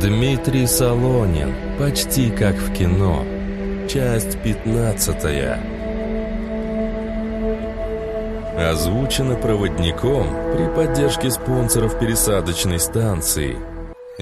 Дмитрий Солонин. Почти как в кино. Часть пятнадцатая. Озвучено проводником при поддержке спонсоров пересадочной станции –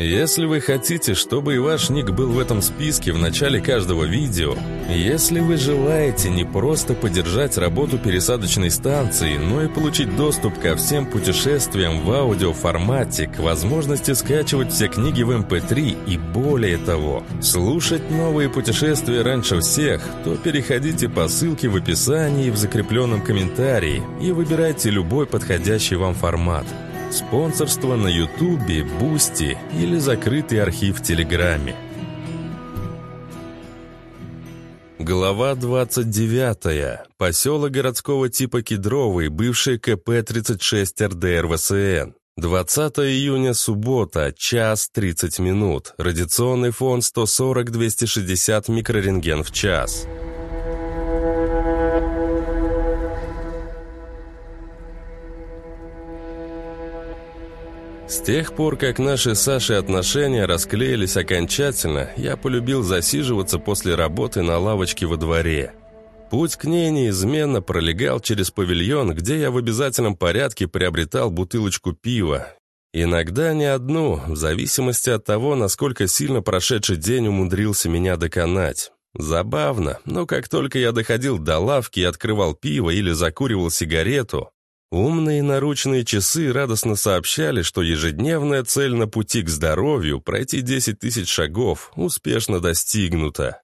если вы хотите, чтобы и ваш ник был в этом списке в начале каждого видео, если вы желаете не просто поддержать работу пересадочной станции, но и получить доступ ко всем путешествиям в аудиоформате, к возможности скачивать все книги в MP3 эм и более того, слушать новые путешествия раньше всех, то переходите по ссылке в описании и в закрепленном комментарии и выбирайте любой подходящий вам формат. Спонсорство на Ютубе, Бусти или закрытый архив в Телеграме. Глава 29. Поселок городского типа Кедровый, бывший КП-36 РДР ВСН. 20 июня, суббота, час 30 минут. Радиационный фон 140-260 микрорентген в час. С тех пор, как наши с Сашей отношения расклеились окончательно, я полюбил засиживаться после работы на лавочке во дворе. Путь к ней неизменно пролегал через павильон, где я в обязательном порядке приобретал бутылочку пива. Иногда не одну, в зависимости от того, насколько сильно прошедший день умудрился меня доконать. Забавно, но как только я доходил до лавки и открывал пиво или закуривал сигарету, Умные наручные часы радостно сообщали, что ежедневная цель на пути к здоровью пройти 10 тысяч шагов успешно достигнута.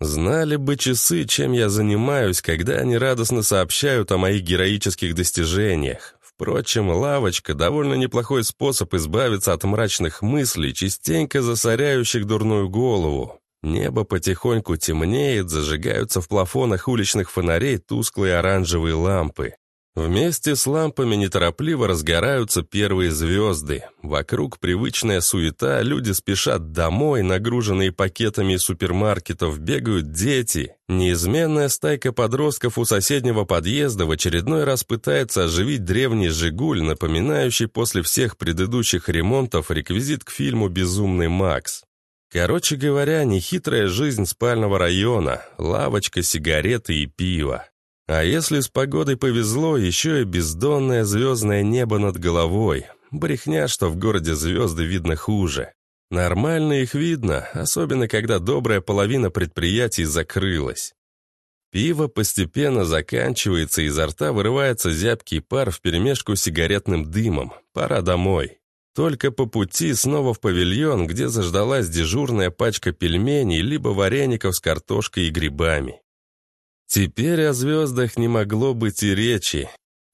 Знали бы часы, чем я занимаюсь, когда они радостно сообщают о моих героических достижениях. Впрочем, лавочка – довольно неплохой способ избавиться от мрачных мыслей, частенько засоряющих дурную голову. Небо потихоньку темнеет, зажигаются в плафонах уличных фонарей тусклые оранжевые лампы. Вместе с лампами неторопливо разгораются первые звезды. Вокруг привычная суета, люди спешат домой, нагруженные пакетами из супермаркетов, бегают дети. Неизменная стайка подростков у соседнего подъезда в очередной раз пытается оживить древний «Жигуль», напоминающий после всех предыдущих ремонтов реквизит к фильму «Безумный Макс». Короче говоря, нехитрая жизнь спального района, лавочка, сигареты и пиво. А если с погодой повезло, еще и бездонное звездное небо над головой. Брехня, что в городе звезды видно хуже. Нормально их видно, особенно когда добрая половина предприятий закрылась. Пиво постепенно заканчивается, изо рта вырывается зябкий пар вперемешку с сигаретным дымом. Пора домой. Только по пути снова в павильон, где заждалась дежурная пачка пельменей либо вареников с картошкой и грибами. Теперь о звездах не могло быть и речи.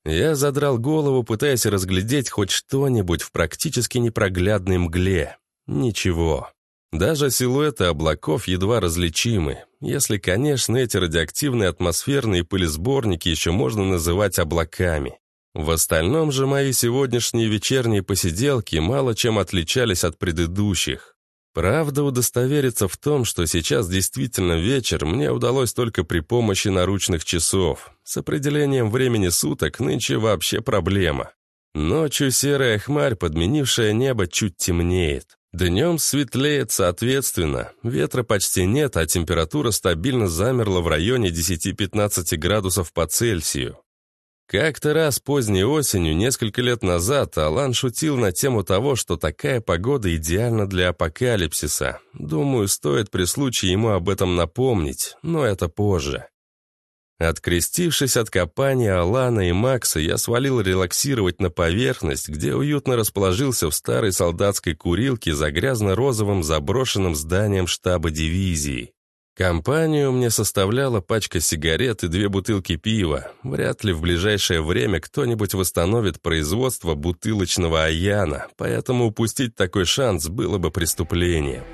Я задрал голову, пытаясь разглядеть хоть что-нибудь в практически непроглядной мгле. Ничего. Даже силуэты облаков едва различимы, если, конечно, эти радиоактивные атмосферные пылесборники еще можно называть облаками. В остальном же мои сегодняшние вечерние посиделки мало чем отличались от предыдущих. Правда, удостовериться в том, что сейчас действительно вечер, мне удалось только при помощи наручных часов. С определением времени суток нынче вообще проблема. Ночью серая хмарь, подменившая небо, чуть темнеет. Днем светлеет соответственно, ветра почти нет, а температура стабильно замерла в районе 10-15 градусов по Цельсию. Как-то раз поздней осенью, несколько лет назад, Алан шутил на тему того, что такая погода идеальна для апокалипсиса. Думаю, стоит при случае ему об этом напомнить, но это позже. Открестившись от копания Алана и Макса, я свалил релаксировать на поверхность, где уютно расположился в старой солдатской курилке за грязно-розовым заброшенным зданием штаба дивизии. Компанию мне составляла пачка сигарет и две бутылки пива. Вряд ли в ближайшее время кто-нибудь восстановит производство бутылочного аяна, поэтому упустить такой шанс было бы преступлением.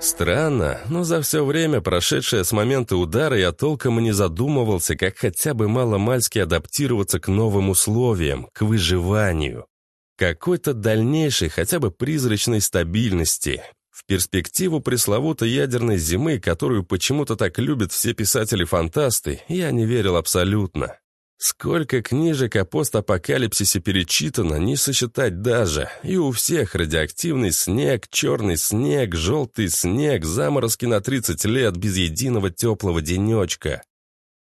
Странно, но за все время, прошедшее с момента удара, я толком и не задумывался, как хотя бы мало-мальски адаптироваться к новым условиям, к выживанию. Какой-то дальнейшей, хотя бы призрачной стабильности. В перспективу пресловутой ядерной зимы, которую почему-то так любят все писатели-фантасты, я не верил абсолютно. Сколько книжек о постапокалипсисе перечитано, не сосчитать даже. И у всех радиоактивный снег, черный снег, желтый снег, заморозки на 30 лет без единого теплого денечка.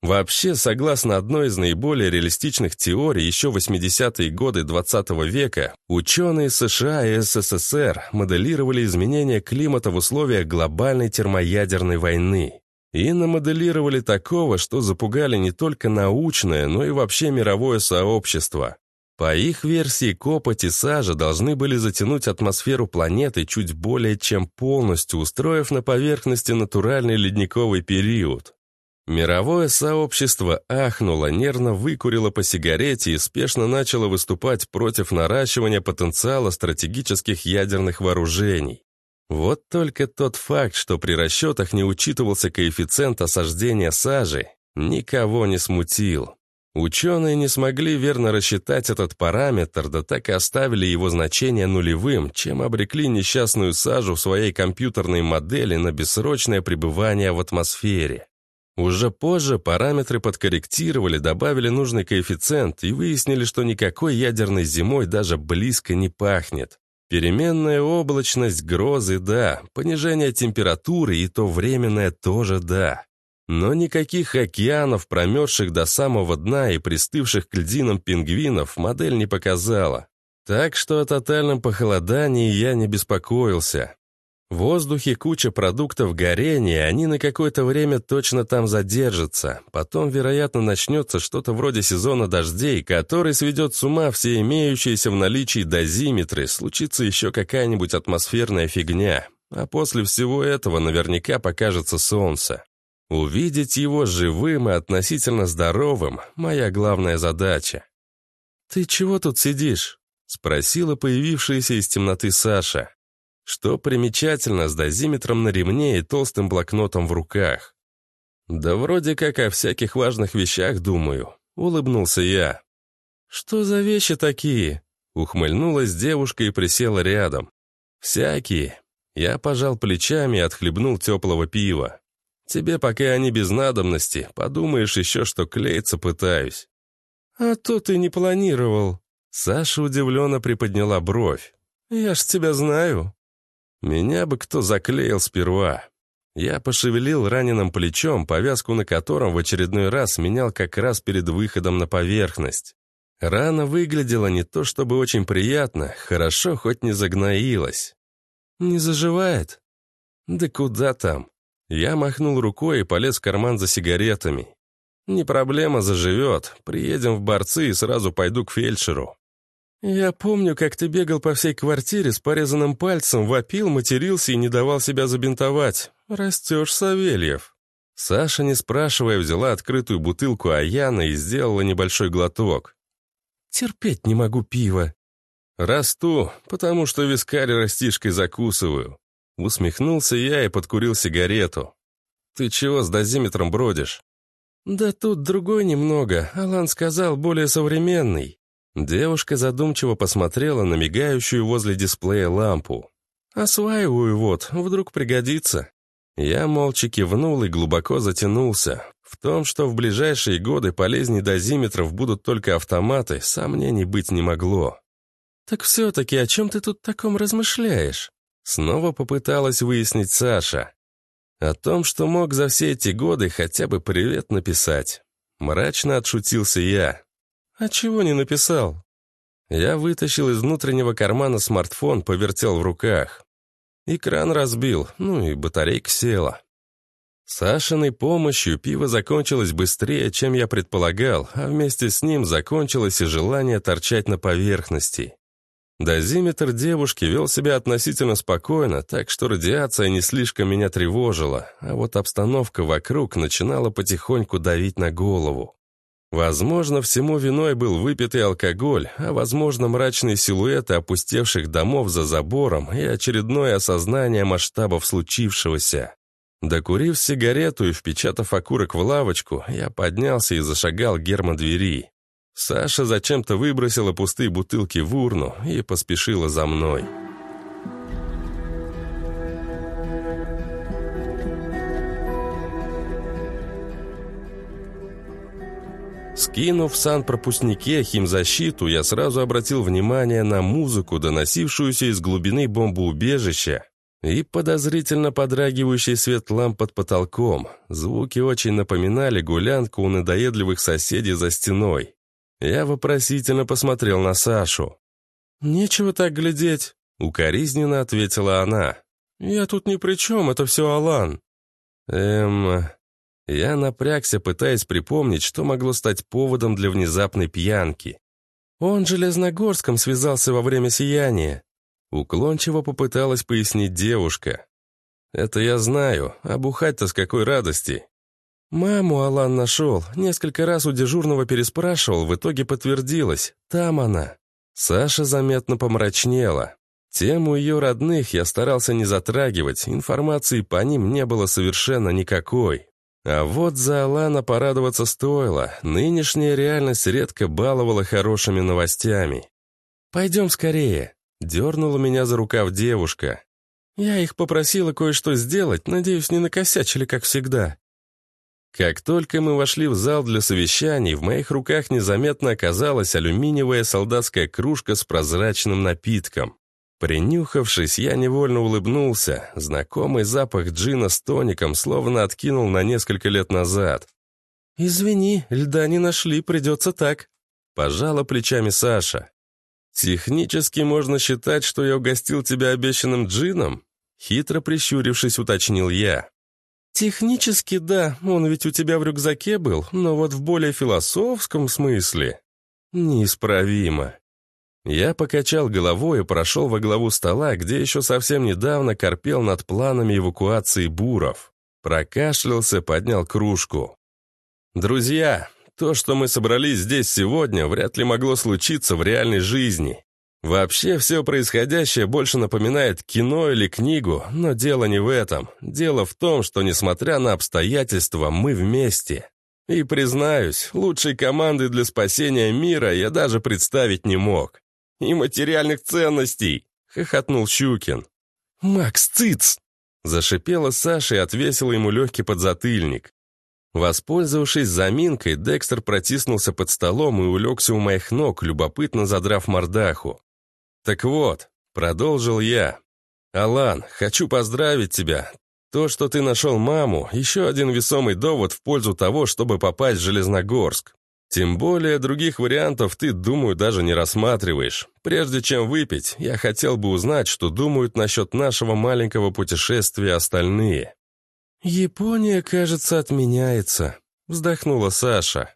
Вообще, согласно одной из наиболее реалистичных теорий еще 80-е годы 20 -го века, ученые США и СССР моделировали изменения климата в условиях глобальной термоядерной войны. И намоделировали такого, что запугали не только научное, но и вообще мировое сообщество. По их версии, копоть и сажа должны были затянуть атмосферу планеты чуть более чем полностью, устроив на поверхности натуральный ледниковый период. Мировое сообщество ахнуло, нервно выкурило по сигарете и спешно начало выступать против наращивания потенциала стратегических ядерных вооружений. Вот только тот факт, что при расчетах не учитывался коэффициент осаждения сажи, никого не смутил. Ученые не смогли верно рассчитать этот параметр, да так и оставили его значение нулевым, чем обрекли несчастную сажу в своей компьютерной модели на бессрочное пребывание в атмосфере. Уже позже параметры подкорректировали, добавили нужный коэффициент и выяснили, что никакой ядерной зимой даже близко не пахнет. Переменная облачность, грозы – да, понижение температуры и то временное тоже да. Но никаких океанов, промерзших до самого дна и пристывших к льдинам пингвинов, модель не показала. Так что о тотальном похолодании я не беспокоился. В воздухе куча продуктов горения, они на какое-то время точно там задержатся. Потом, вероятно, начнется что-то вроде сезона дождей, который сведет с ума все имеющиеся в наличии дозиметры, случится еще какая-нибудь атмосферная фигня. А после всего этого наверняка покажется солнце. Увидеть его живым и относительно здоровым – моя главная задача. «Ты чего тут сидишь?» – спросила появившаяся из темноты Саша. Что примечательно, с дозиметром на ремне и толстым блокнотом в руках. «Да вроде как о всяких важных вещах думаю», — улыбнулся я. «Что за вещи такие?» Ухмыльнулась девушка и присела рядом. «Всякие». Я пожал плечами и отхлебнул теплого пива. «Тебе пока они без надобности, подумаешь еще, что клеиться пытаюсь». «А то ты не планировал». Саша удивленно приподняла бровь. «Я ж тебя знаю». Меня бы кто заклеил сперва. Я пошевелил раненым плечом, повязку на котором в очередной раз менял как раз перед выходом на поверхность. Рана выглядела не то чтобы очень приятно, хорошо хоть не загноилась. «Не заживает?» «Да куда там?» Я махнул рукой и полез в карман за сигаретами. «Не проблема, заживет. Приедем в борцы и сразу пойду к фельдшеру». «Я помню, как ты бегал по всей квартире с порезанным пальцем, вопил, матерился и не давал себя забинтовать. Растешь, Савельев». Саша, не спрашивая, взяла открытую бутылку Аяна и сделала небольшой глоток. «Терпеть не могу пива». «Расту, потому что вискарь растишкой закусываю». Усмехнулся я и подкурил сигарету. «Ты чего с дозиметром бродишь?» «Да тут другой немного. Алан сказал, более современный. Девушка задумчиво посмотрела на мигающую возле дисплея лампу. «Осваиваю вот, вдруг пригодится». Я молча кивнул и глубоко затянулся. В том, что в ближайшие годы полезней дозиметров будут только автоматы, сомнений быть не могло. «Так все-таки о чем ты тут таком размышляешь?» Снова попыталась выяснить Саша. О том, что мог за все эти годы хотя бы привет написать. Мрачно отшутился я. «А чего не написал?» Я вытащил из внутреннего кармана смартфон, повертел в руках. Экран разбил, ну и батарейка села. Сашиной помощью пиво закончилось быстрее, чем я предполагал, а вместе с ним закончилось и желание торчать на поверхности. Дозиметр девушки вел себя относительно спокойно, так что радиация не слишком меня тревожила, а вот обстановка вокруг начинала потихоньку давить на голову. Возможно, всему виной был выпитый алкоголь, а возможно, мрачные силуэты опустевших домов за забором и очередное осознание масштабов случившегося. Докурив сигарету и впечатав окурок в лавочку, я поднялся и зашагал герма двери. Саша зачем-то выбросила пустые бутылки в урну и поспешила за мной. Скинув в санпропускнике химзащиту, я сразу обратил внимание на музыку, доносившуюся из глубины бомбоубежища, и подозрительно подрагивающий свет ламп под потолком. Звуки очень напоминали гулянку у надоедливых соседей за стеной. Я вопросительно посмотрел на Сашу. «Нечего так глядеть», — укоризненно ответила она. «Я тут ни при чем, это все Алан». «Эм...» Я напрягся, пытаясь припомнить, что могло стать поводом для внезапной пьянки. «Он Железногорском связался во время сияния», Уклончиво попыталась пояснить девушка. «Это я знаю, а бухать-то с какой радости?» «Маму Алан нашел, несколько раз у дежурного переспрашивал, в итоге подтвердилось. Там она». Саша заметно помрачнела. Тему ее родных я старался не затрагивать, информации по ним не было совершенно никакой. А вот за Алана порадоваться стоило, нынешняя реальность редко баловала хорошими новостями. «Пойдем скорее», Дернула меня за рукав девушка. Я их попросила кое-что сделать, надеюсь, не накосячили, как всегда. Как только мы вошли в зал для совещаний, в моих руках незаметно оказалась алюминиевая солдатская кружка с прозрачным напитком. Принюхавшись, я невольно улыбнулся. Знакомый запах джина с тоником словно откинул на несколько лет назад. «Извини, льда не нашли, придется так», — пожала плечами Саша. «Технически можно считать, что я угостил тебя обещанным джином?» Хитро прищурившись, уточнил я. «Технически, да, он ведь у тебя в рюкзаке был, но вот в более философском смысле...» «Неисправимо». Я покачал головой и прошел во главу стола, где еще совсем недавно корпел над планами эвакуации буров. Прокашлялся, поднял кружку. «Друзья, то, что мы собрались здесь сегодня, вряд ли могло случиться в реальной жизни. Вообще, все происходящее больше напоминает кино или книгу, но дело не в этом. Дело в том, что, несмотря на обстоятельства, мы вместе. И, признаюсь, лучшей команды для спасения мира я даже представить не мог. И материальных ценностей, хохотнул Щукин. «Макс, цыц!» Зашипела Саша и отвесила ему легкий подзатыльник. Воспользовавшись заминкой, Декстер протиснулся под столом и улегся у моих ног, любопытно задрав мордаху. «Так вот», — продолжил я, — «Алан, хочу поздравить тебя. То, что ты нашел маму, еще один весомый довод в пользу того, чтобы попасть в Железногорск. Тем более других вариантов ты, думаю, даже не рассматриваешь. Прежде чем выпить, я хотел бы узнать, что думают насчет нашего маленького путешествия остальные». «Япония, кажется, отменяется», — вздохнула Саша.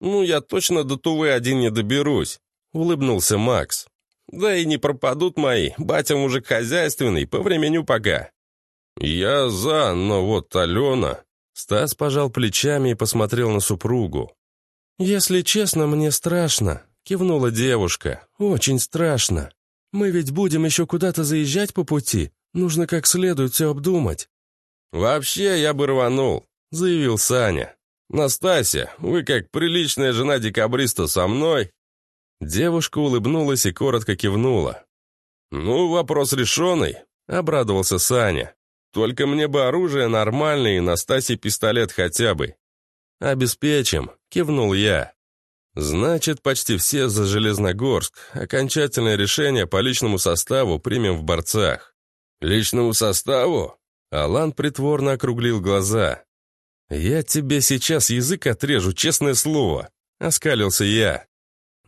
«Ну, я точно до Тувы один не доберусь», — улыбнулся Макс. «Да и не пропадут мои, батя мужик хозяйственный, по времени пока». «Я за, но вот Алена...» Стас пожал плечами и посмотрел на супругу. «Если честно, мне страшно», — кивнула девушка. «Очень страшно. Мы ведь будем еще куда-то заезжать по пути. Нужно как следует все обдумать. «Вообще, я бы рванул», — заявил Саня. «Настасья, вы как приличная жена декабриста со мной?» Девушка улыбнулась и коротко кивнула. «Ну, вопрос решенный», — обрадовался Саня. «Только мне бы оружие нормальное и Настасье пистолет хотя бы». «Обеспечим», — кивнул я. «Значит, почти все за Железногорск. Окончательное решение по личному составу примем в борцах». «Личному составу?» Алан притворно округлил глаза. «Я тебе сейчас язык отрежу, честное слово», — оскалился я.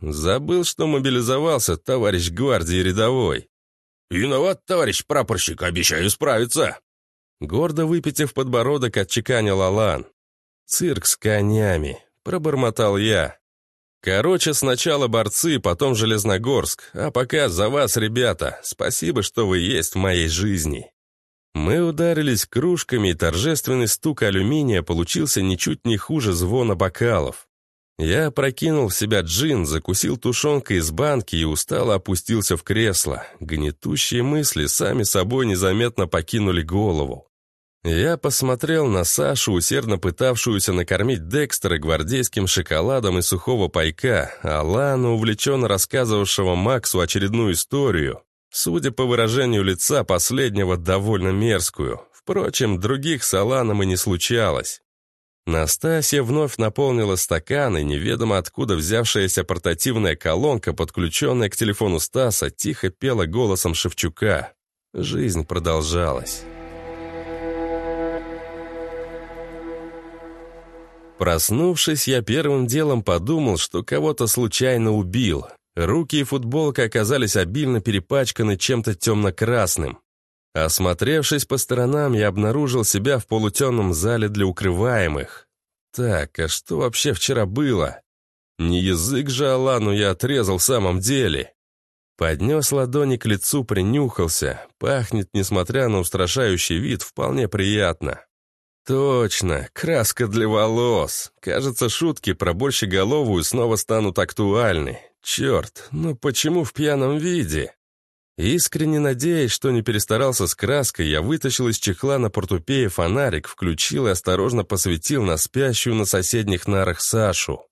«Забыл, что мобилизовался, товарищ гвардии рядовой». «Виноват, товарищ прапорщик, обещаю справиться». Гордо выпитив подбородок, отчеканил Алан. «Цирк с конями», — пробормотал я. «Короче, сначала борцы, потом Железногорск, а пока за вас, ребята. Спасибо, что вы есть в моей жизни». Мы ударились кружками, и торжественный стук алюминия получился ничуть не хуже звона бокалов. Я прокинул в себя джин, закусил тушенкой из банки и устало опустился в кресло. Гнетущие мысли сами собой незаметно покинули голову. Я посмотрел на Сашу, усердно пытавшуюся накормить Декстера гвардейским шоколадом и сухого пайка, а Лану, увлеченно рассказывавшего Максу очередную историю, Судя по выражению лица последнего, довольно мерзкую. Впрочем, других с Аланом и не случалось. Настасья вновь наполнила стакан, и неведомо откуда взявшаяся портативная колонка, подключенная к телефону Стаса, тихо пела голосом Шевчука. Жизнь продолжалась. Проснувшись, я первым делом подумал, что кого-то случайно убил. Руки и футболка оказались обильно перепачканы чем-то темно-красным. Осмотревшись по сторонам, я обнаружил себя в полутемном зале для укрываемых. Так, а что вообще вчера было? Не язык же Алану я отрезал в самом деле. Поднес ладони к лицу, принюхался. Пахнет, несмотря на устрашающий вид, вполне приятно. Точно, краска для волос. Кажется, шутки про борщеголовую снова станут актуальны. Черт, ну почему в пьяном виде? Искренне надеясь, что не перестарался с краской, я вытащил из чехла на портупее фонарик, включил и осторожно посветил на спящую на соседних нарах Сашу.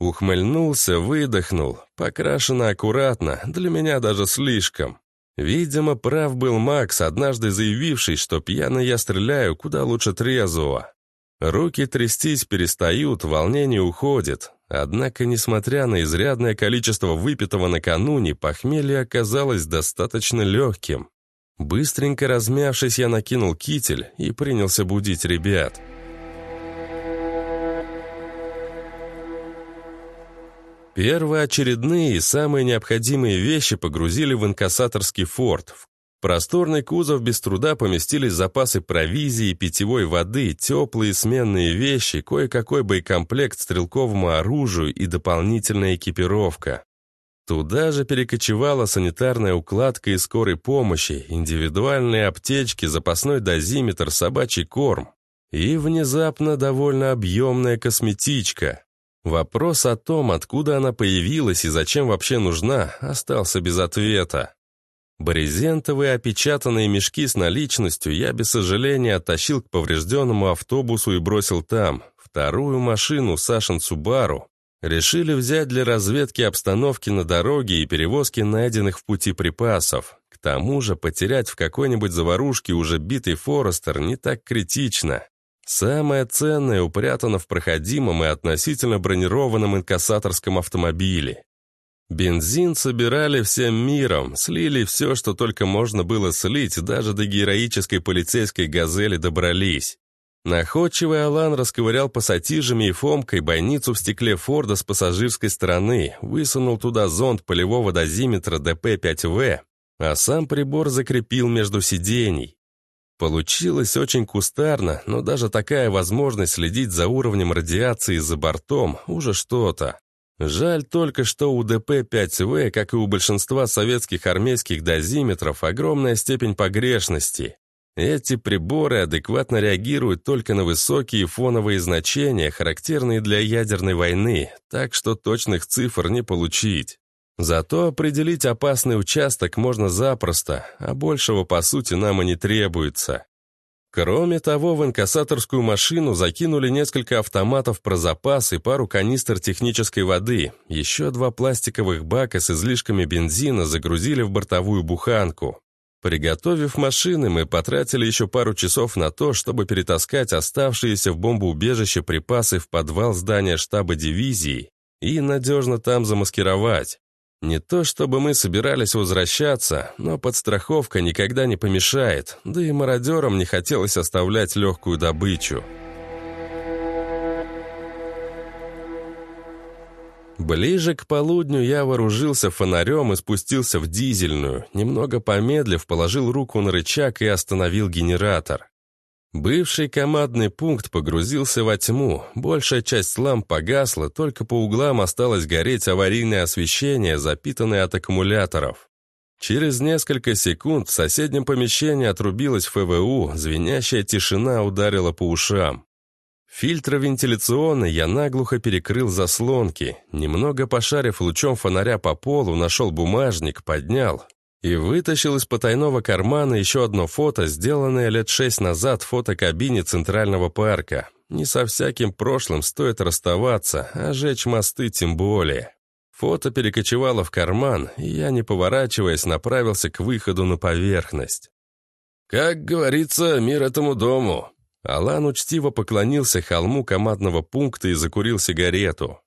Ухмыльнулся, выдохнул. Покрашено аккуратно, для меня даже слишком. Видимо, прав был Макс, однажды заявивший, что пьяный я стреляю куда лучше трезвого. Руки трястись перестают, волнение уходит. Однако, несмотря на изрядное количество выпитого накануне, похмелье оказалось достаточно легким. Быстренько размявшись, я накинул китель и принялся будить ребят. Первоочередные и самые необходимые вещи погрузили в инкассаторский форт. В просторный кузов без труда поместились запасы провизии питьевой воды, теплые сменные вещи, кое-какой боекомплект стрелковому оружию и дополнительная экипировка. Туда же перекочевала санитарная укладка и скорой помощи, индивидуальные аптечки, запасной дозиметр, собачий корм. И внезапно довольно объемная косметичка. Вопрос о том, откуда она появилась и зачем вообще нужна, остался без ответа. Брезентовые опечатанные мешки с наличностью я без сожаления оттащил к поврежденному автобусу и бросил там. Вторую машину, Сашин Субару, решили взять для разведки обстановки на дороге и перевозки найденных в пути припасов. К тому же потерять в какой-нибудь заварушке уже битый Форестер не так критично. Самое ценное упрятано в проходимом и относительно бронированном инкассаторском автомобиле. Бензин собирали всем миром, слили все, что только можно было слить, даже до героической полицейской «Газели» добрались. Находчивый Алан расковырял пассатижами и фомкой бойницу в стекле Форда с пассажирской стороны, высунул туда зонд полевого дозиметра ДП-5В, а сам прибор закрепил между сидений. Получилось очень кустарно, но даже такая возможность следить за уровнем радиации за бортом уже что-то. Жаль только, что у ДП-5В, как и у большинства советских армейских дозиметров, огромная степень погрешности. Эти приборы адекватно реагируют только на высокие фоновые значения, характерные для ядерной войны, так что точных цифр не получить. Зато определить опасный участок можно запросто, а большего, по сути, нам и не требуется. Кроме того, в инкассаторскую машину закинули несколько автоматов про запас и пару канистр технической воды. Еще два пластиковых бака с излишками бензина загрузили в бортовую буханку. Приготовив машины, мы потратили еще пару часов на то, чтобы перетаскать оставшиеся в бомбоубежище припасы в подвал здания штаба дивизии и надежно там замаскировать. Не то чтобы мы собирались возвращаться, но подстраховка никогда не помешает, да и мародерам не хотелось оставлять легкую добычу. Ближе к полудню я вооружился фонарем и спустился в дизельную, немного помедлив, положил руку на рычаг и остановил генератор. Бывший командный пункт погрузился во тьму, большая часть ламп погасла, только по углам осталось гореть аварийное освещение, запитанное от аккумуляторов. Через несколько секунд в соседнем помещении отрубилась ФВУ, звенящая тишина ударила по ушам. Фильтровентиляционный я наглухо перекрыл заслонки. Немного пошарив лучом фонаря по полу, нашел бумажник, поднял и вытащил из потайного кармана еще одно фото, сделанное лет шесть назад в фотокабине Центрального парка. Не со всяким прошлым стоит расставаться, а жечь мосты тем более. Фото перекочевало в карман, и я, не поворачиваясь, направился к выходу на поверхность. «Как говорится, мир этому дому», Алан учтиво поклонился холму командного пункта и закурил сигарету.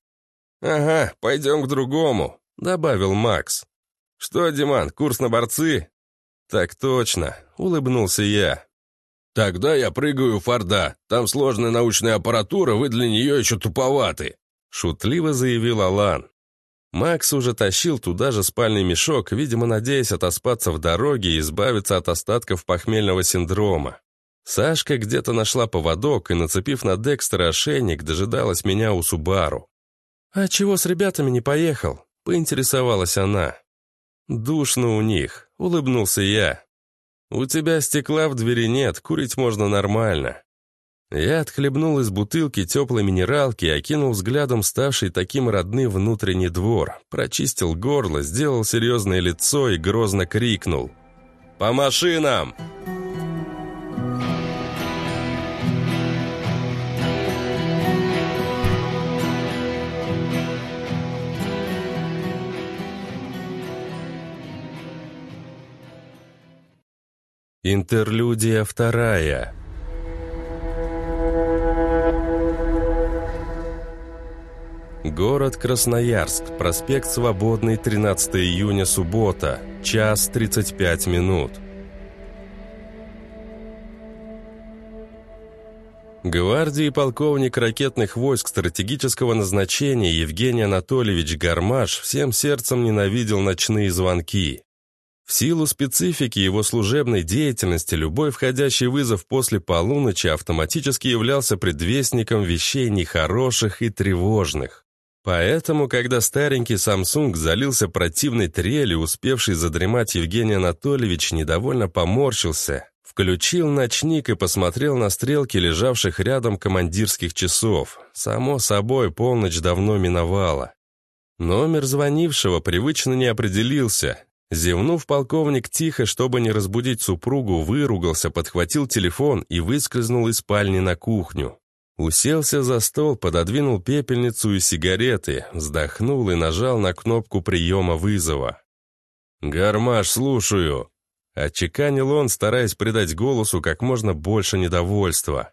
«Ага, пойдем к другому», — добавил Макс. «Что, Диман, курс на борцы?» «Так точно», — улыбнулся я. «Тогда я прыгаю в Форда. Там сложная научная аппаратура, вы для нее еще туповаты», — шутливо заявил Алан. Макс уже тащил туда же спальный мешок, видимо, надеясь отоспаться в дороге и избавиться от остатков похмельного синдрома. Сашка где-то нашла поводок и, нацепив на Декстера ошейник, дожидалась меня у Субару. «А чего с ребятами не поехал?» — поинтересовалась она. «Душно у них», — улыбнулся я. «У тебя стекла в двери нет, курить можно нормально». Я отхлебнул из бутылки теплой минералки и окинул взглядом ставший таким родным внутренний двор, прочистил горло, сделал серьезное лицо и грозно крикнул. «По машинам!» Интерлюдия вторая. Город Красноярск, проспект Свободный, 13 июня, суббота, час 35 минут. Гвардии полковник ракетных войск стратегического назначения Евгений Анатольевич Гармаш всем сердцем ненавидел ночные звонки. В силу специфики его служебной деятельности любой входящий вызов после полуночи автоматически являлся предвестником вещей нехороших и тревожных. Поэтому, когда старенький Samsung залился противной трелью, успевший задремать Евгений Анатольевич недовольно поморщился, включил ночник и посмотрел на стрелки лежавших рядом командирских часов. Само собой, полночь давно миновала. Номер звонившего привычно не определился, Зевнув, полковник тихо, чтобы не разбудить супругу, выругался, подхватил телефон и выскользнул из спальни на кухню. Уселся за стол, пододвинул пепельницу и сигареты, вздохнул и нажал на кнопку приема вызова. «Гармаш, слушаю!» Отчеканил он, стараясь придать голосу как можно больше недовольства.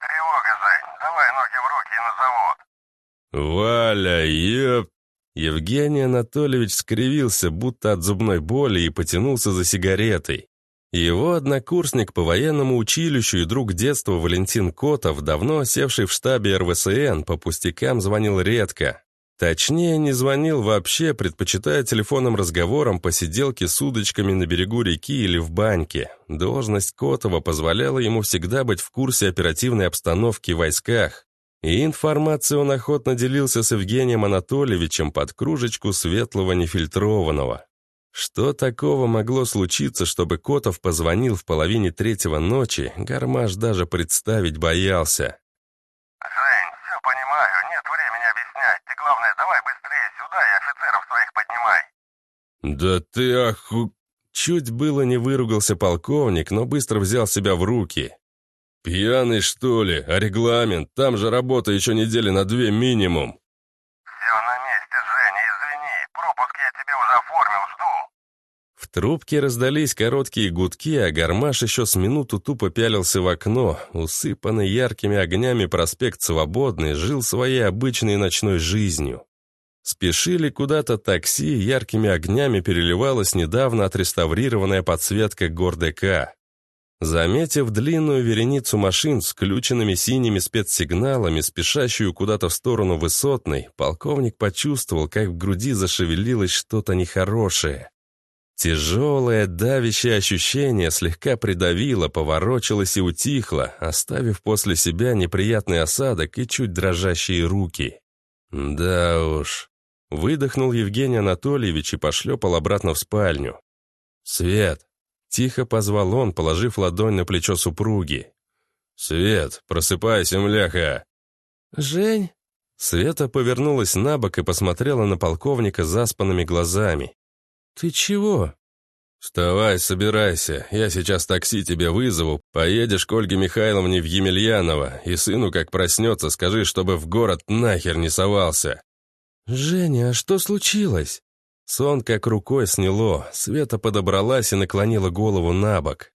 «Тревога, Зай, давай ноги в руки и на завод!» «Валя, еп...» Евгений Анатольевич скривился, будто от зубной боли, и потянулся за сигаретой. Его однокурсник по военному училищу и друг детства Валентин Котов, давно осевший в штабе РВСН, по пустякам звонил редко. Точнее, не звонил вообще, предпочитая телефонным разговорам посиделки с удочками на берегу реки или в баньке. Должность Котова позволяла ему всегда быть в курсе оперативной обстановки в войсках, и информацией он охотно делился с Евгением Анатольевичем под кружечку светлого нефильтрованного. Что такого могло случиться, чтобы Котов позвонил в половине третьего ночи, Гармаш даже представить боялся. «Жень, все понимаю, нет времени объяснять. Ты, главное, давай быстрее сюда и офицеров своих поднимай». «Да ты оху...» Чуть было не выругался полковник, но быстро взял себя в руки. «Пьяный, что ли? А регламент? Там же работа еще недели на две минимум». «Все на месте, Женя, извини. Пропуск я тебе уже оформил, жду». В трубке раздались короткие гудки, а гармаш еще с минуту тупо пялился в окно. Усыпанный яркими огнями проспект Свободный жил своей обычной ночной жизнью. Спешили куда-то такси, яркими огнями переливалась недавно отреставрированная подсветка ГорДК. Заметив длинную вереницу машин с включенными синими спецсигналами, спешащую куда-то в сторону высотной, полковник почувствовал, как в груди зашевелилось что-то нехорошее. Тяжелое, давящее ощущение слегка придавило, поворочилось и утихло, оставив после себя неприятный осадок и чуть дрожащие руки. Да уж. Выдохнул Евгений Анатольевич и пошлепал обратно в спальню. «Свет, Тихо позвал он, положив ладонь на плечо супруги. «Свет, просыпайся, мляха!» «Жень?» Света повернулась на бок и посмотрела на полковника заспанными глазами. «Ты чего?» «Вставай, собирайся. Я сейчас такси тебе вызову. Поедешь к Ольге Михайловне в Емельяново, и сыну, как проснется, скажи, чтобы в город нахер не совался». «Женя, а что случилось?» Сон как рукой сняло, Света подобралась и наклонила голову на бок.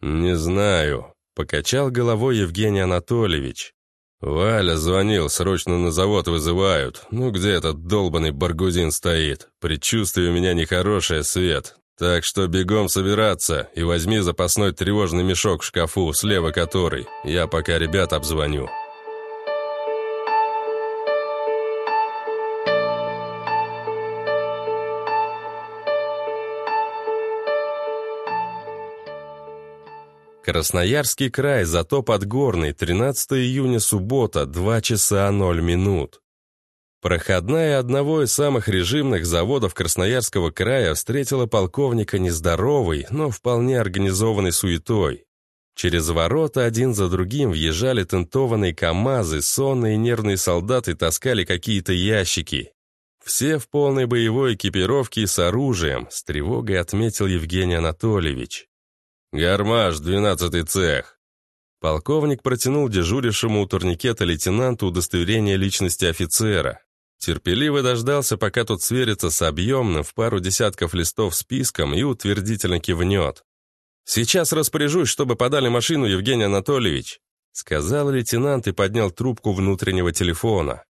«Не знаю», — Покачал головой Евгений Анатольевич. «Валя звонил, срочно на завод вызывают. Ну где этот долбанный баргузин стоит? Предчувствие у меня нехорошее, Свет. Так что бегом собираться и возьми запасной тревожный мешок в шкафу, слева который. Я пока ребят обзвоню». Красноярский край, зато подгорный, 13 июня, суббота, 2 часа 0 минут. Проходная одного из самых режимных заводов Красноярского края встретила полковника нездоровой, но вполне организованной суетой. Через ворота один за другим въезжали тентованные КАМАЗы, сонные нервные солдаты таскали какие-то ящики. Все в полной боевой экипировке и с оружием, с тревогой отметил Евгений Анатольевич. «Гармаш, двенадцатый цех!» Полковник протянул дежурившему у турникета лейтенанту удостоверение личности офицера. Терпеливо дождался, пока тот сверится с объемным в пару десятков листов списком и утвердительно кивнет. «Сейчас распоряжусь, чтобы подали машину, Евгений Анатольевич», сказал лейтенант и поднял трубку внутреннего телефона.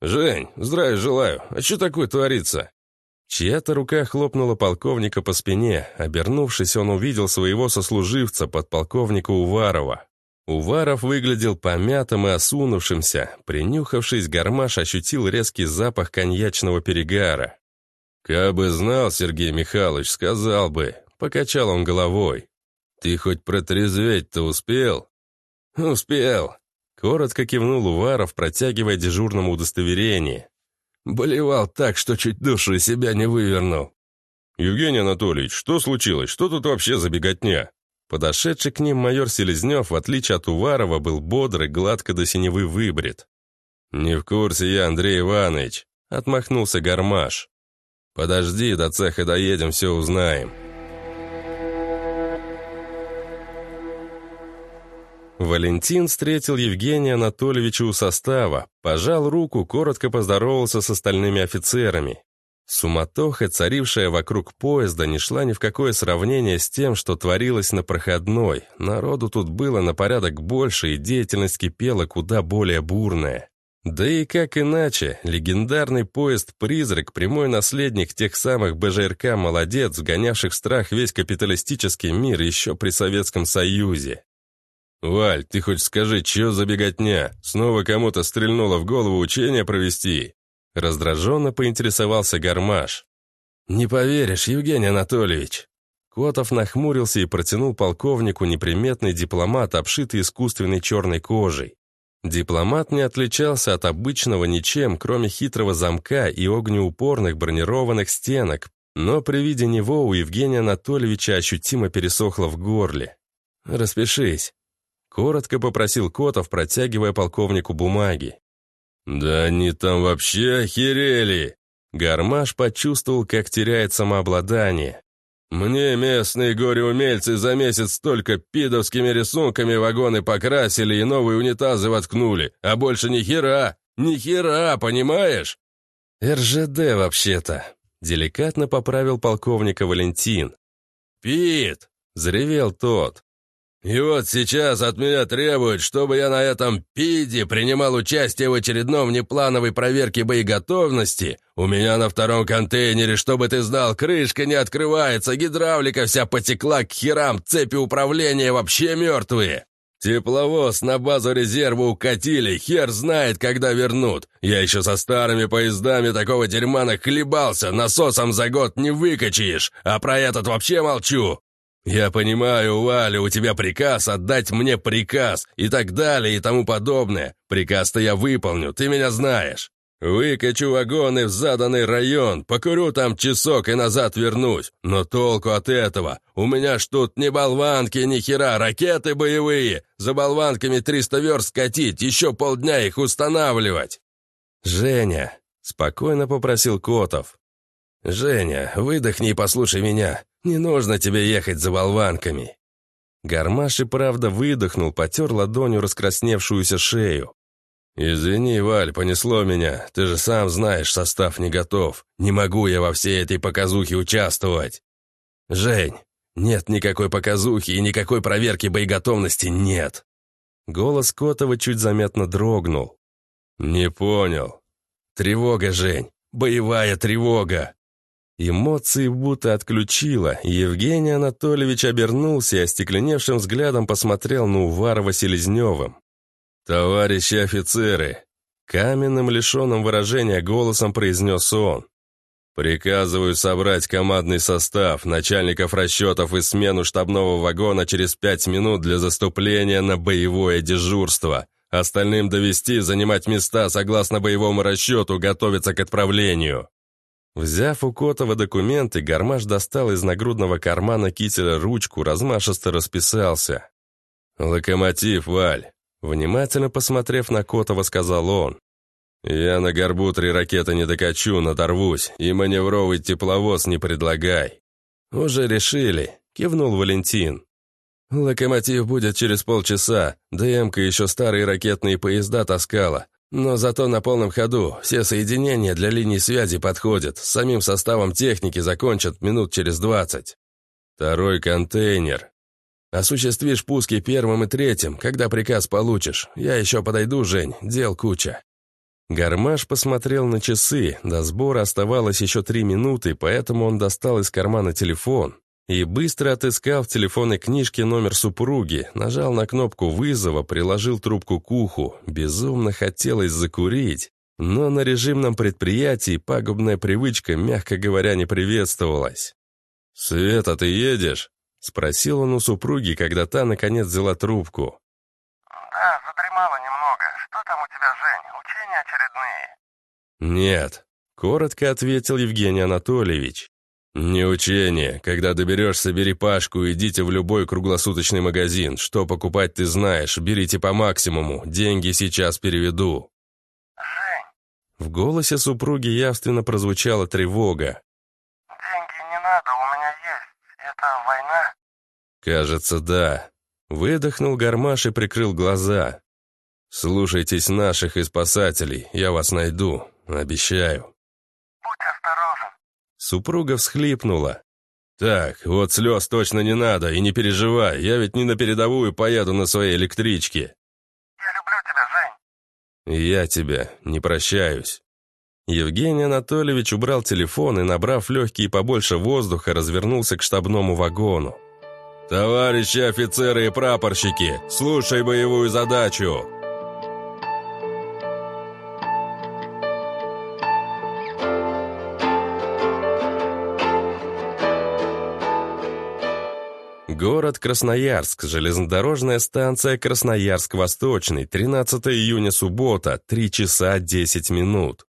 «Жень, здравия желаю. А что такое творится?» Чья-то рука хлопнула полковника по спине. Обернувшись, он увидел своего сослуживца, подполковника Уварова. Уваров выглядел помятым и осунувшимся. Принюхавшись, гармаш ощутил резкий запах коньячного перегара. «Кабы знал, Сергей Михайлович, сказал бы», — покачал он головой. «Ты хоть протрезветь-то успел?» «Успел», — коротко кивнул Уваров, протягивая дежурному удостоверение. Болевал так, что чуть душу из себя не вывернул. «Евгений Анатольевич, что случилось? Что тут вообще за беготня?» Подошедший к ним майор Селезнев, в отличие от Уварова, был бодрый, гладко до синевы выбрит. «Не в курсе я, Андрей Иванович», — отмахнулся Гармаш. «Подожди, до цеха доедем, все узнаем». Валентин встретил Евгения Анатольевича у состава, пожал руку, коротко поздоровался с остальными офицерами. Суматоха, царившая вокруг поезда, не шла ни в какое сравнение с тем, что творилось на проходной. Народу тут было на порядок больше, и деятельность кипела куда более бурная. Да и как иначе, легендарный поезд-призрак, прямой наследник тех самых БЖРК «Молодец», гонявших в страх весь капиталистический мир еще при Советском Союзе. «Валь, ты хоть скажи, чё за беготня? Снова кому-то стрельнуло в голову учение провести?» Раздраженно поинтересовался Гармаш. «Не поверишь, Евгений Анатольевич!» Котов нахмурился и протянул полковнику неприметный дипломат, обшитый искусственной черной кожей. Дипломат не отличался от обычного ничем, кроме хитрого замка и огнеупорных бронированных стенок, но при виде него у Евгения Анатольевича ощутимо пересохло в горле. «Распишись», Коротко попросил Котов, протягивая полковнику бумаги. «Да они там вообще охерели!» Гармаш почувствовал, как теряет самообладание. «Мне местные горе-умельцы за месяц только пидовскими рисунками вагоны покрасили и новые унитазы воткнули, а больше ни хера, ни хера, понимаешь?» «РЖД вообще-то», — деликатно поправил полковника Валентин. «Пит!» — заревел тот. И вот сейчас от меня требуют, чтобы я на этом пиде принимал участие в очередном неплановой проверке боеготовности. У меня на втором контейнере, чтобы ты знал, крышка не открывается, гидравлика вся потекла к херам, цепи управления вообще мертвые. Тепловоз на базу резерва укатили, хер знает, когда вернут. Я еще со старыми поездами такого дерьма нахлебался, насосом за год не выкачаешь, а про этот вообще молчу. «Я понимаю, Валя, у тебя приказ отдать мне приказ и так далее и тому подобное. Приказ-то я выполню, ты меня знаешь. Выкачу вагоны в заданный район, покурю там часок и назад вернусь. Но толку от этого? У меня ж тут не болванки, ни хера, ракеты боевые. За болванками 300 верст катить, еще полдня их устанавливать». «Женя», — спокойно попросил Котов. «Женя, выдохни и послушай меня. Не нужно тебе ехать за болванками». Гармаш и правда выдохнул, потер ладонью раскрасневшуюся шею. «Извини, Валь, понесло меня. Ты же сам знаешь, состав не готов. Не могу я во всей этой показухе участвовать». «Жень, Нет никакой показухи и никакой проверки боеготовности нет. Голос Котова чуть заметно дрогнул. «Не понял. Тревога, Жень. Боевая тревога!» Эмоции будто отключила. Евгений Анатольевич обернулся и остекленевшим взглядом посмотрел на Уварова Селезневым. «Товарищи офицеры!» Каменным, лишенным выражения голосом произнес он. «Приказываю собрать командный состав, начальников расчетов и смену штабного вагона через пять минут для заступления на боевое дежурство. Остальным довести, занимать места согласно боевому расчету, готовиться к отправлению». Взяв у Котова документы, Гармаш достал из нагрудного кармана кителя ручку, размашисто расписался. «Локомотив, Валь!» Внимательно посмотрев на Котова, сказал он. «Я на горбу три ракеты не докачу, надорвусь, и маневровый тепловоз не предлагай». «Уже решили», — кивнул Валентин. «Локомотив будет через полчаса, ДМка еще старые ракетные поезда таскала, но зато на полном ходу все соединения для линий связи подходят, с самим составом техники закончат минут через двадцать. Второй контейнер. Осуществишь пуски первым и третьим, когда приказ получишь. Я еще подойду, Жень, дел куча». Гармаш посмотрел на часы, до сбора оставалось еще три минуты, поэтому он достал из кармана телефон и, быстро отыскав в телефонной книжке номер супруги, нажал на кнопку вызова, приложил трубку к уху. Безумно хотелось закурить, но на режимном предприятии пагубная привычка, мягко говоря, не приветствовалась. «Света, ты едешь?» — спросил он у супруги, когда та, наконец, взяла трубку. «Да, задремала немного. Что там у тебя, Жень? Учения очередные?» «Нет», — коротко ответил Евгений Анатольевич. «Не учение. Когда доберешься, бери Пашку идите в любой круглосуточный магазин. Что покупать ты знаешь, берите по максимуму. Деньги сейчас переведу». «Жень!» В голосе супруги явственно прозвучала тревога. «Деньги не надо, у меня есть. Это война?» «Кажется, да». Выдохнул гармаш и прикрыл глаза. «Слушайтесь наших и спасателей, я вас найду, обещаю». Супруга всхлипнула. «Так, вот слез точно не надо, и не переживай, я ведь не на передовую поеду на своей электричке». «Я люблю тебя, Жень». Я тебя не прощаюсь». Евгений Анатольевич убрал телефон и, набрав легкие побольше воздуха, развернулся к штабному вагону. «Товарищи офицеры и прапорщики, слушай боевую задачу!» Город Красноярск, железнодорожная станция Красноярск-Восточный, 13 июня, суббота, 3 часа 10 минут.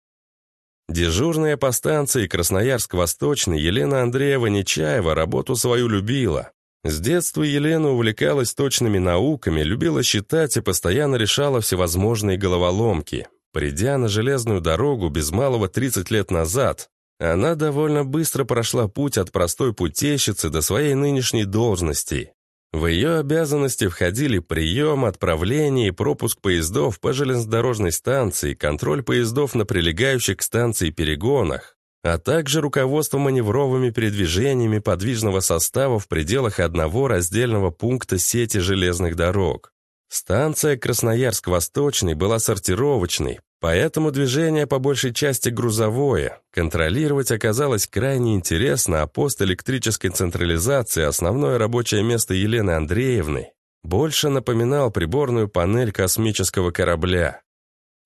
Дежурная по станции Красноярск-Восточный Елена Андреева Нечаева работу свою любила. С детства Елена увлекалась точными науками, любила считать и постоянно решала всевозможные головоломки. Придя на железную дорогу без малого 30 лет назад, она довольно быстро прошла путь от простой путейщицы до своей нынешней должности. В ее обязанности входили прием, отправление и пропуск поездов по железнодорожной станции, контроль поездов на прилегающих к станции перегонах, а также руководство маневровыми передвижениями подвижного состава в пределах одного раздельного пункта сети железных дорог. Станция Красноярск-Восточный была сортировочной, поэтому движение по большей части грузовое. Контролировать оказалось крайне интересно, а пост электрической централизации, основное рабочее место Елены Андреевны, больше напоминал приборную панель космического корабля.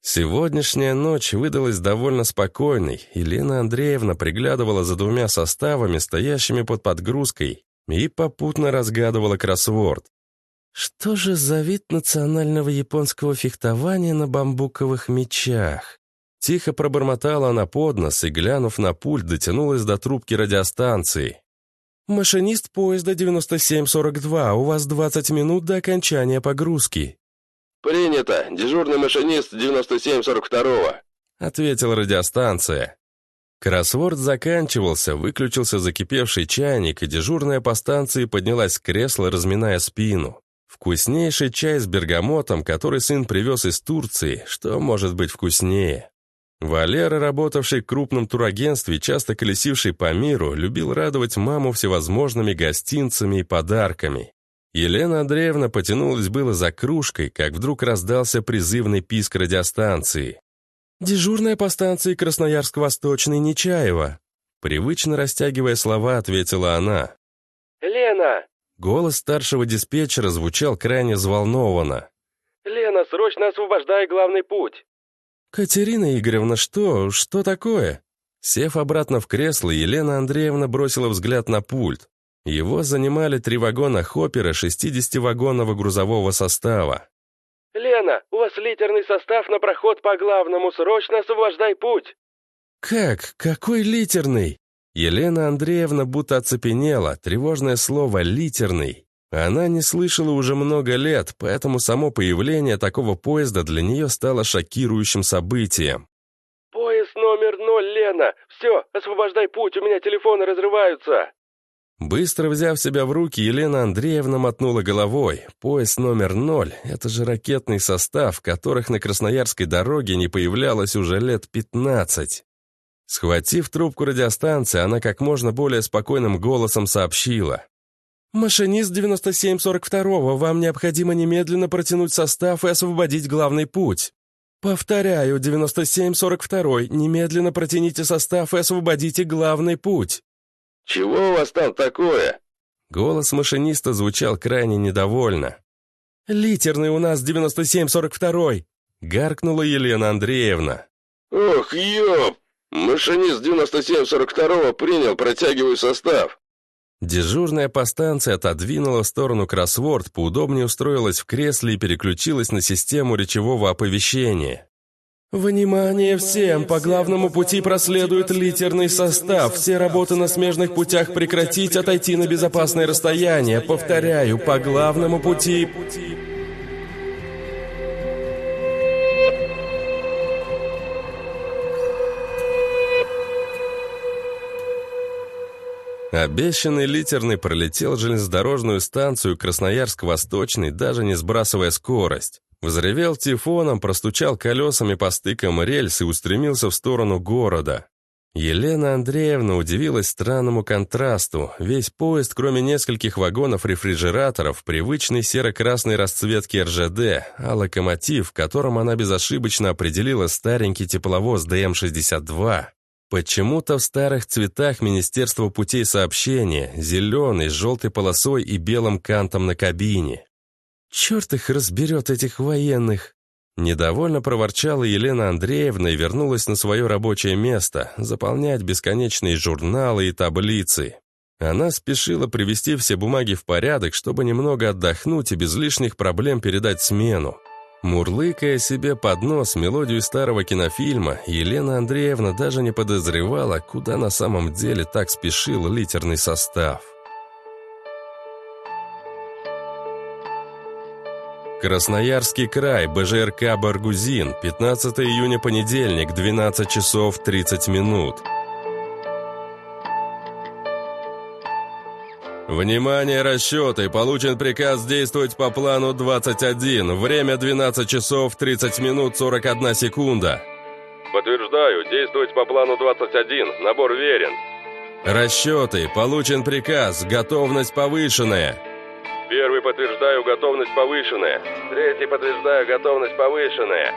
Сегодняшняя ночь выдалась довольно спокойной. Елена Андреевна приглядывала за двумя составами, стоящими под подгрузкой, и попутно разгадывала кроссворд. Что же за вид национального японского фехтования на бамбуковых мечах? Тихо пробормотала она под нос и, глянув на пульт, дотянулась до трубки радиостанции. «Машинист поезда 9742, у вас 20 минут до окончания погрузки». «Принято. Дежурный машинист 9742-го», — ответила радиостанция. Кроссворд заканчивался, выключился закипевший чайник, и дежурная по станции поднялась с кресла, разминая спину. Вкуснейший чай с бергамотом, который сын привез из Турции, что может быть вкуснее? Валера, работавший в крупном турагентстве, часто колесивший по миру, любил радовать маму всевозможными гостинцами и подарками. Елена Андреевна потянулась было за кружкой, как вдруг раздался призывный писк радиостанции. «Дежурная по станции Красноярск-Восточный Нечаева», привычно растягивая слова, ответила она. «Лена!» Голос старшего диспетчера звучал крайне взволнованно. «Лена, срочно освобождай главный путь!» «Катерина Игоревна, что? Что такое?» Сев обратно в кресло, Елена Андреевна бросила взгляд на пульт. Его занимали три вагона хоппера 60-вагонного грузового состава. «Лена, у вас литерный состав на проход по главному, срочно освобождай путь!» «Как? Какой литерный?» Елена Андреевна будто оцепенела, тревожное слово «литерный». Она не слышала уже много лет, поэтому само появление такого поезда для нее стало шокирующим событием. «Поезд номер ноль, Лена! Все, освобождай путь, у меня телефоны разрываются!» Быстро взяв себя в руки, Елена Андреевна мотнула головой. Поезд номер ноль — это же ракетный состав, которых на Красноярской дороге не появлялось уже лет пятнадцать. Схватив трубку радиостанции, она как можно более спокойным голосом сообщила. «Машинист 9742-го, вам необходимо немедленно протянуть состав и освободить главный путь. Повторяю, 9742-й, немедленно протяните состав и освободите главный путь». «Чего у вас там такое?» Голос машиниста звучал крайне недовольно. «Литерный у нас 9742-й!» — гаркнула Елена Андреевна. «Ох, ёп! Машинист 9742-го принял, протягиваю состав!» Дежурная по станции отодвинула в сторону кроссворд, поудобнее устроилась в кресле и переключилась на систему речевого оповещения. «Внимание всем! По главному пути проследует литерный состав. Все работы на смежных путях прекратить, отойти на безопасное расстояние. Повторяю, по главному пути...» Обещанный литерный пролетел железнодорожную станцию Красноярск-Восточный, даже не сбрасывая скорость. Взревел тифоном, простучал колесами по стыкам рельс и устремился в сторону города. Елена Андреевна удивилась странному контрасту. Весь поезд, кроме нескольких вагонов-рефрижераторов, привычной серо-красной расцветки РЖД, а локомотив, которым она безошибочно определила старенький тепловоз ДМ-62, Почему-то в старых цветах Министерства путей сообщения, зеленый, с желтой полосой и белым кантом на кабине. «Черт их разберет, этих военных!» Недовольно проворчала Елена Андреевна и вернулась на свое рабочее место, заполнять бесконечные журналы и таблицы. Она спешила привести все бумаги в порядок, чтобы немного отдохнуть и без лишних проблем передать смену. Мурлыкая себе под нос мелодию старого кинофильма, Елена Андреевна даже не подозревала, куда на самом деле так спешил литерный состав. Красноярский край, БЖРК «Баргузин», 15 июня, понедельник, 12 часов 30 минут. Внимание, расчеты! Получен приказ действовать по плану 21. Время 12 часов 30 минут 41 секунда. Подтверждаю, действовать по плану 21. Набор верен. Расчеты. Получен приказ. Готовность повышенная. Первый подтверждаю, готовность повышенная. Третий подтверждаю, готовность повышенная.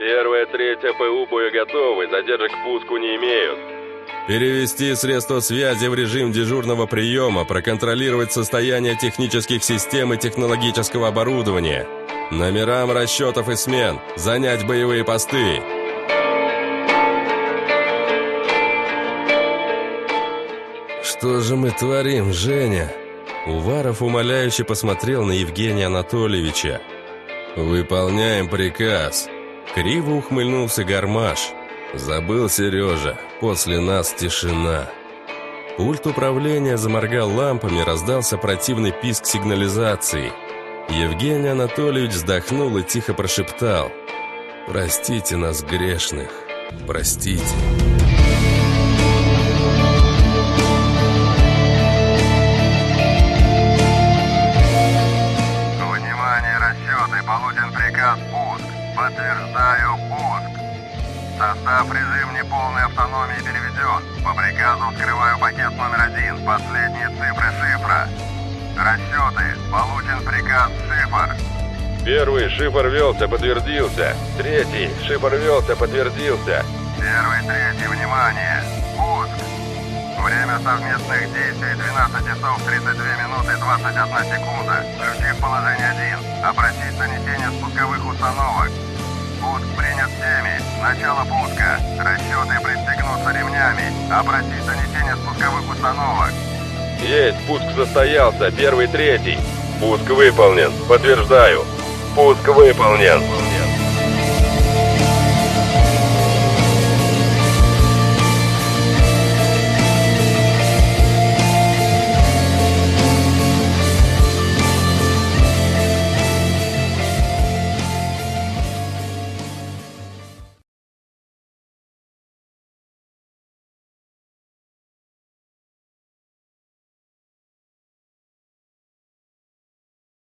Первая, третья ПУ боеготовы, задержек к пуску не имеют. Перевести средства связи в режим дежурного приема, проконтролировать состояние технических систем и технологического оборудования. Номерам расчетов и смен. Занять боевые посты. «Что же мы творим, Женя?» Уваров умоляюще посмотрел на Евгения Анатольевича. «Выполняем приказ». Криво ухмыльнулся Гармаш. «Забыл, Сережа, после нас тишина». Пульт управления заморгал лампами, раздался противный писк сигнализации. Евгений Анатольевич вздохнул и тихо прошептал. «Простите нас, грешных, простите». Внимание, расчеты, получен приказ пуск. Подтверждаю. Состав режим неполной автономии переведен. По приказу вскрываю пакет номер один. Последние цифры шифра. Расчеты. Получен приказ шифр. Первый шифр велся, подтвердился. Третий шифр велся, подтвердился. Первый, третий, внимание. Пуск. Время совместных действий 12 часов 32 минуты 21 секунда. Ключи в положение 1. Опросить нанесение спусковых установок. Пуск принят всеми. Начало пуска. Расчеты пристегнуться ремнями. Опросить нанесение спусковых установок. Есть, пуск состоялся, первый, третий. Пуск выполнен, подтверждаю. Пуск выполнен.